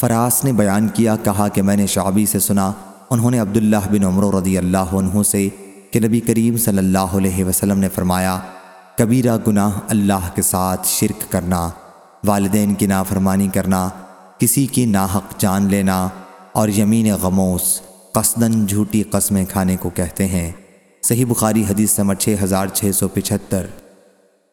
فراس نے بیان کیا، کہا کہ میں نے شعبی سے سنا، انہوں نے عبداللہ بن عمر رضی اللہ عنہ سے کہ نبی کریم صلی اللہ علیہ وسلم نے فرمایا، کبیرہ گناہ اللہ کے ساتھ شرک کرنا، والدین کی نافرمانی کرنا، کسی کی ناحق جان لینا اور یمین غموس قصدن جھوٹی قسمیں کھانے کو کہتے ہیں۔ صحیح بخاری حدیث سمجھ چھ ہزار چھ سو پچھتر